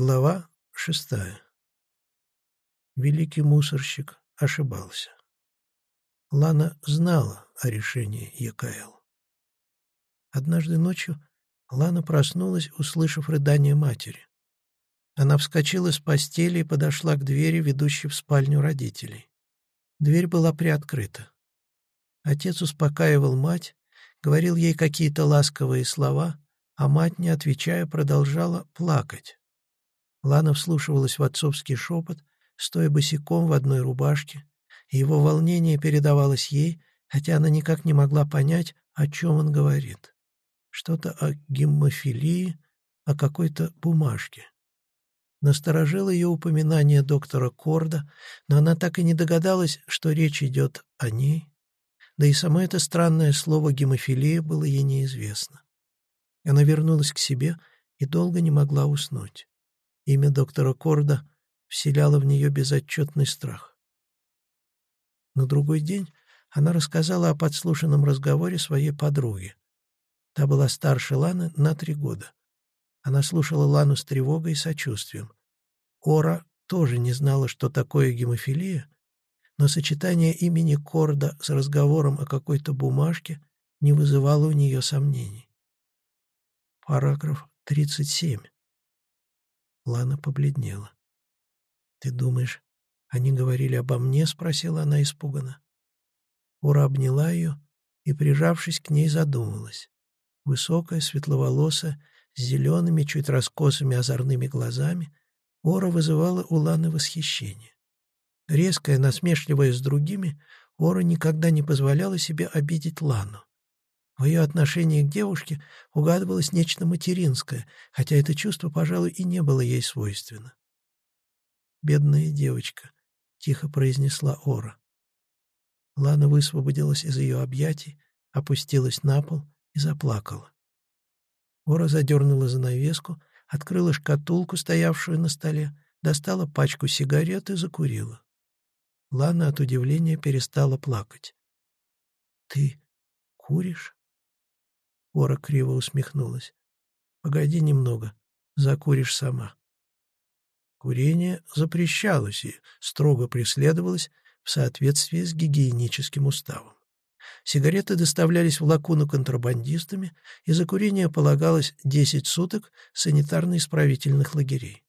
Глава шестая. Великий мусорщик ошибался. Лана знала о решении ЕКЛ. Однажды ночью Лана проснулась, услышав рыдание матери. Она вскочила с постели и подошла к двери, ведущей в спальню родителей. Дверь была приоткрыта. Отец успокаивал мать, говорил ей какие-то ласковые слова, а мать, не отвечая, продолжала плакать. Лана вслушивалась в отцовский шепот, стоя босиком в одной рубашке, и его волнение передавалось ей, хотя она никак не могла понять, о чем он говорит. Что-то о гемофилии, о какой-то бумажке. Насторожило ее упоминание доктора Корда, но она так и не догадалась, что речь идет о ней. Да и само это странное слово «гемофилия» было ей неизвестно. Она вернулась к себе и долго не могла уснуть. Имя доктора Корда вселяло в нее безотчетный страх. На другой день она рассказала о подслушанном разговоре своей подруге. Та была старше Ланы на три года. Она слушала Лану с тревогой и сочувствием. Ора тоже не знала, что такое гемофилия, но сочетание имени Корда с разговором о какой-то бумажке не вызывало у нее сомнений. Параграф 37. Лана побледнела. «Ты думаешь, они говорили обо мне?» — спросила она испуганно. Ура обняла ее и, прижавшись к ней, задумалась. Высокая, светловолосая, с зелеными, чуть раскосыми озорными глазами, Ора вызывала у Ланы восхищение. Резкая, насмешливая с другими, Ора никогда не позволяла себе обидеть Лану. В ее отношении к девушке угадывалось нечто материнское, хотя это чувство, пожалуй, и не было ей свойственно. «Бедная девочка», — тихо произнесла Ора. Лана высвободилась из ее объятий, опустилась на пол и заплакала. Ора задернула занавеску, открыла шкатулку, стоявшую на столе, достала пачку сигарет и закурила. Лана от удивления перестала плакать. «Ты куришь?» Ора криво усмехнулась. «Погоди немного, закуришь сама». Курение запрещалось и строго преследовалось в соответствии с гигиеническим уставом. Сигареты доставлялись в лакуну контрабандистами, и за курение полагалось 10 суток санитарно-исправительных лагерей.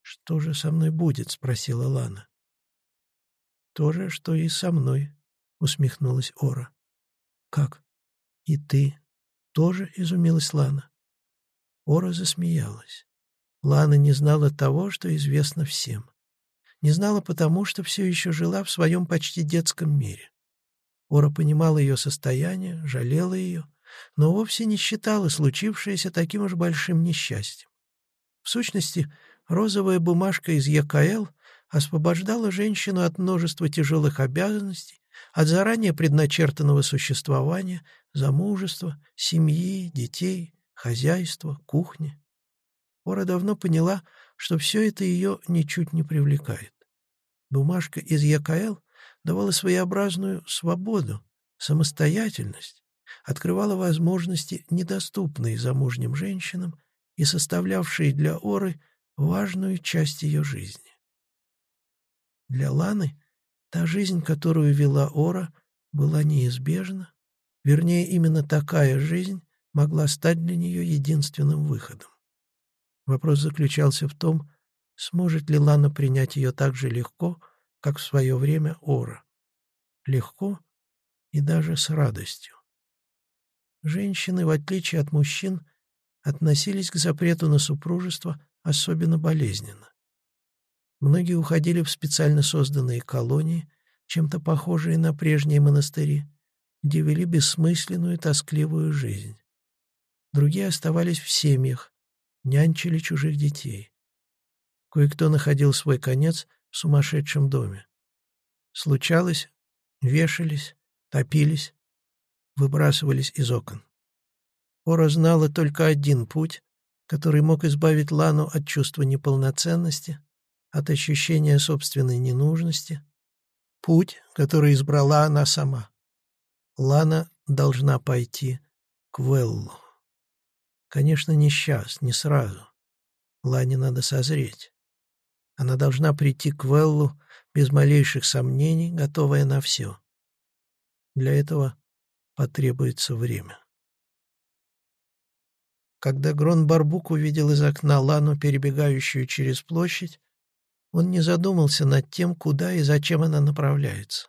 «Что же со мной будет?» — спросила Лана. «То же, что и со мной», — усмехнулась Ора. «Как?» «И ты тоже?» — изумилась Лана. Ора засмеялась. Лана не знала того, что известно всем. Не знала потому, что все еще жила в своем почти детском мире. Ора понимала ее состояние, жалела ее, но вовсе не считала случившееся таким уж большим несчастьем. В сущности, розовая бумажка из ЕКЛ освобождала женщину от множества тяжелых обязанностей от заранее предначертанного существования, замужества, семьи, детей, хозяйства, кухни. Ора давно поняла, что все это ее ничуть не привлекает. Бумажка из ЯКЛ давала своеобразную свободу, самостоятельность, открывала возможности, недоступные замужним женщинам и составлявшие для Оры важную часть ее жизни. Для Ланы Та жизнь, которую вела Ора, была неизбежна, вернее, именно такая жизнь могла стать для нее единственным выходом. Вопрос заключался в том, сможет ли Лана принять ее так же легко, как в свое время Ора. Легко и даже с радостью. Женщины, в отличие от мужчин, относились к запрету на супружество особенно болезненно. Многие уходили в специально созданные колонии, чем-то похожие на прежние монастыри, где вели бессмысленную тоскливую жизнь. Другие оставались в семьях, нянчили чужих детей. Кое-кто находил свой конец в сумасшедшем доме. Случалось, вешались, топились, выбрасывались из окон. Ора знала только один путь, который мог избавить Лану от чувства неполноценности, от ощущения собственной ненужности, путь, который избрала она сама. Лана должна пойти к Веллу. Конечно, не сейчас, не сразу. Лане надо созреть. Она должна прийти к Веллу без малейших сомнений, готовая на все. Для этого потребуется время. Когда Грон-Барбук увидел из окна Лану, перебегающую через площадь, он не задумался над тем, куда и зачем она направляется.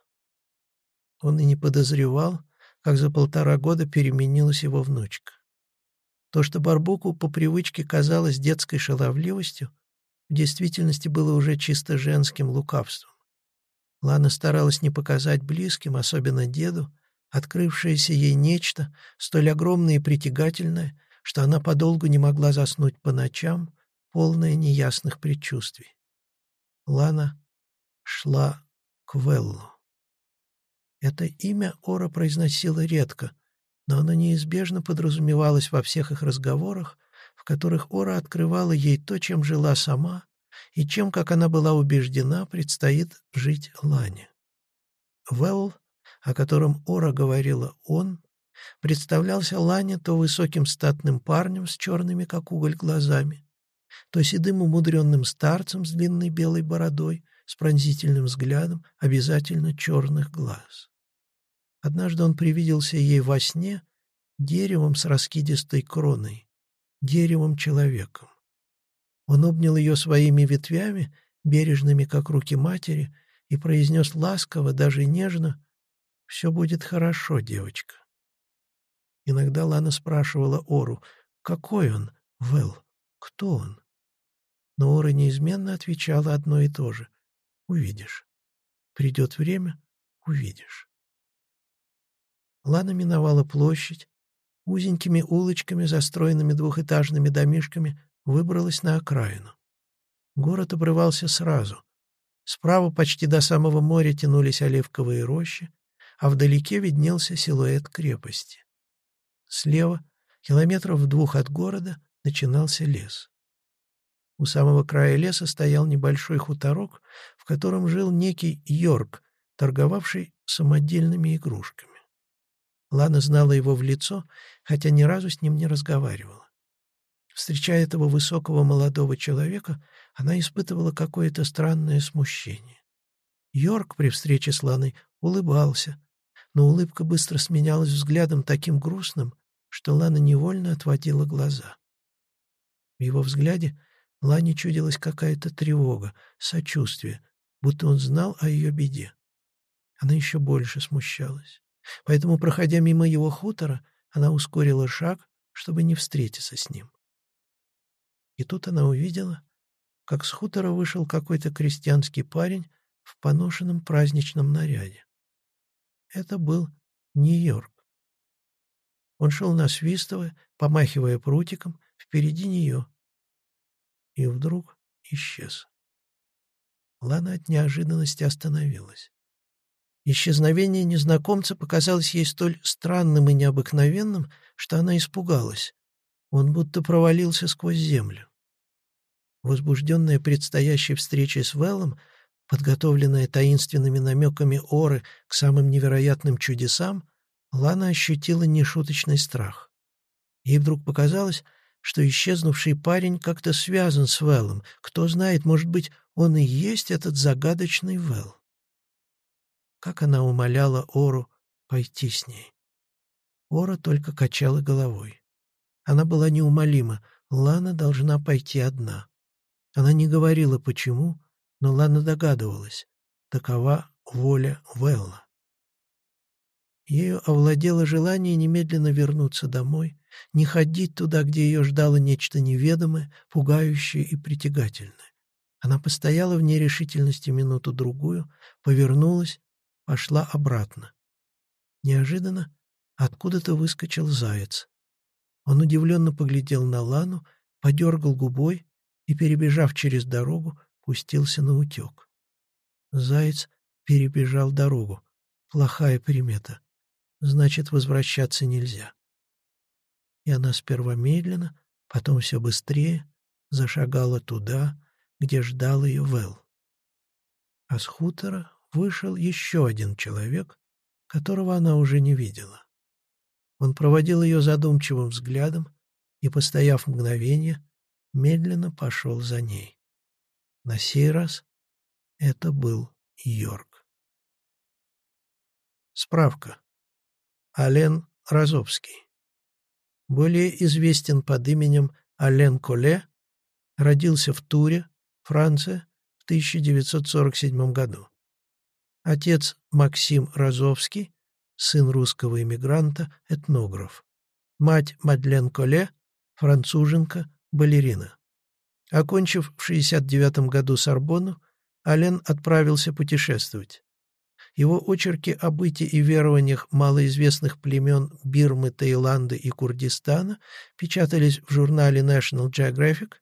Он и не подозревал, как за полтора года переменилась его внучка. То, что Барбуку по привычке казалось детской шаловливостью, в действительности было уже чисто женским лукавством. Лана старалась не показать близким, особенно деду, открывшееся ей нечто, столь огромное и притягательное, что она подолгу не могла заснуть по ночам, полная неясных предчувствий. Лана шла к Веллу. Это имя Ора произносила редко, но оно неизбежно подразумевалось во всех их разговорах, в которых Ора открывала ей то, чем жила сама, и чем, как она была убеждена, предстоит жить Лане. Велл, о котором Ора говорила «он», представлялся Лане то высоким статным парнем с черными, как уголь, глазами, то седым умудренным старцем с длинной белой бородой, с пронзительным взглядом, обязательно черных глаз. Однажды он привиделся ей во сне деревом с раскидистой кроной, деревом-человеком. Он обнял ее своими ветвями, бережными, как руки матери, и произнес ласково, даже нежно, «Все будет хорошо, девочка». Иногда Лана спрашивала Ору, «Какой он, Вэл? Кто он?» Но Ора неизменно отвечала одно и то же, «Увидишь. Придет время — увидишь». Лана миновала площадь, узенькими улочками, застроенными двухэтажными домишками, выбралась на окраину. Город обрывался сразу. Справа почти до самого моря тянулись оливковые рощи, а вдалеке виднелся силуэт крепости. Слева, километров в двух от города, начинался лес. У самого края леса стоял небольшой хуторок, в котором жил некий Йорк, торговавший самодельными игрушками. Лана знала его в лицо, хотя ни разу с ним не разговаривала. Встречая этого высокого молодого человека, она испытывала какое-то странное смущение. Йорк при встрече с Ланой улыбался, но улыбка быстро сменялась взглядом таким грустным, что Лана невольно отводила глаза. В его взгляде Лане чудилась какая-то тревога, сочувствие, будто он знал о ее беде. Она еще больше смущалась. Поэтому, проходя мимо его хутора, она ускорила шаг, чтобы не встретиться с ним. И тут она увидела, как с хутора вышел какой-то крестьянский парень в поношенном праздничном наряде. Это был Нью-Йорк. Он шел насвистывая, помахивая прутиком, впереди нее. И вдруг исчез. Лана от неожиданности остановилась. Исчезновение незнакомца показалось ей столь странным и необыкновенным, что она испугалась. Он будто провалился сквозь землю. Возбужденная предстоящей встречей с Вэллом, подготовленная таинственными намеками Оры к самым невероятным чудесам, Лана ощутила нешуточный страх. Ей вдруг показалось, что исчезнувший парень как-то связан с Вэллом. Кто знает, может быть, он и есть этот загадочный Вэлл. Как она умоляла Ору пойти с ней. Ора только качала головой. Она была неумолима. Лана должна пойти одна. Она не говорила, почему, но Лана догадывалась. Такова воля Велла. Ею овладело желание немедленно вернуться домой, не ходить туда, где ее ждало нечто неведомое, пугающее и притягательное. Она постояла в нерешительности минуту-другую, повернулась пошла обратно. Неожиданно откуда-то выскочил заяц. Он удивленно поглядел на Лану, подергал губой и, перебежав через дорогу, пустился на утек. Заяц перебежал дорогу. Плохая примета. Значит, возвращаться нельзя. И она сперва медленно, потом все быстрее зашагала туда, где ждал ее Вэл. А с хутора вышел еще один человек, которого она уже не видела. Он проводил ее задумчивым взглядом и, постояв мгновение, медленно пошел за ней. На сей раз это был Йорк. Справка. Ален Розовский. Более известен под именем Ален Коле, родился в Туре, Франция, в 1947 году. Отец Максим Розовский, сын русского иммигранта, этнограф. Мать Мадлен Коле, француженка, балерина. Окончив в 69 году Сорбонну, Ален отправился путешествовать. Его очерки о быте и верованиях малоизвестных племен Бирмы, Таиланда и Курдистана печатались в журнале National Geographic,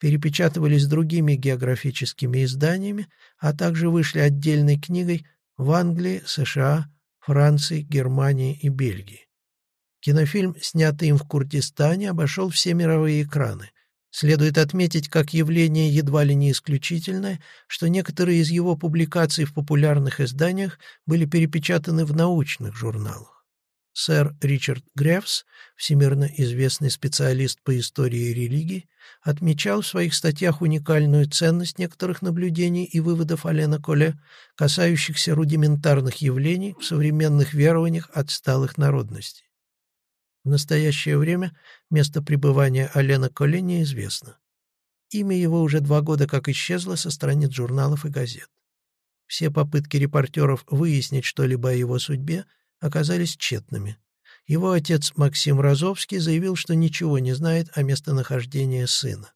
перепечатывались другими географическими изданиями, а также вышли отдельной книгой в Англии, США, Франции, Германии и Бельгии. Кинофильм, снятый им в Курдистане, обошел все мировые экраны. Следует отметить как явление едва ли не исключительное, что некоторые из его публикаций в популярных изданиях были перепечатаны в научных журналах. Сэр Ричард Грефс, всемирно известный специалист по истории и религии, отмечал в своих статьях уникальную ценность некоторых наблюдений и выводов Алена Коле, касающихся рудиментарных явлений в современных верованиях отсталых народностей. В настоящее время место пребывания Алена Коле неизвестно. Имя его уже два года как исчезло со страниц журналов и газет. Все попытки репортеров выяснить что-либо о его судьбе оказались тщетными. Его отец Максим Розовский заявил, что ничего не знает о местонахождении сына.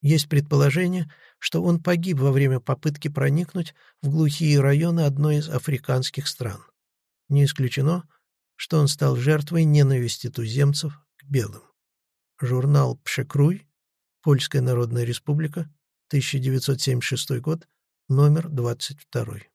Есть предположение, что он погиб во время попытки проникнуть в глухие районы одной из африканских стран. Не исключено, что он стал жертвой ненависти туземцев к белым. Журнал «Пшекруй», Польская Народная Республика, 1976 год, номер 22.